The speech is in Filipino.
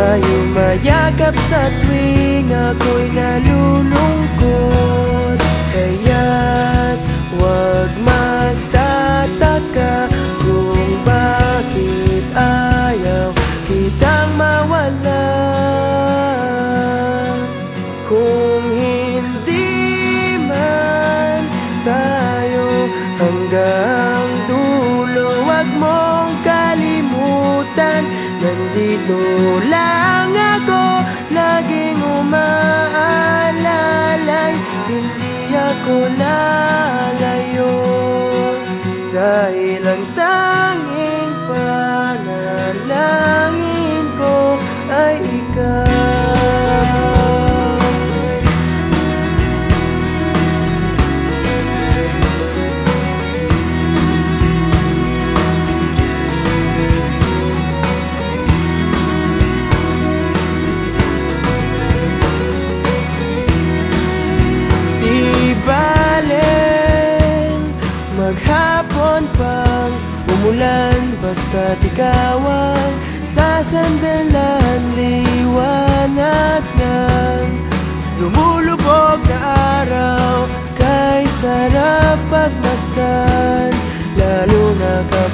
Tayo mayakap sa tuwing ako'y nalulungkot. Kaya Nandito lang ako Laging umaalalay. Hindi ako lalayo Dahil ang maghapon pang umulan Basta't ikaw ang sasandalan Liwanag ng lumulubog na araw. Kay sarap pagmasdan Lalo na kapag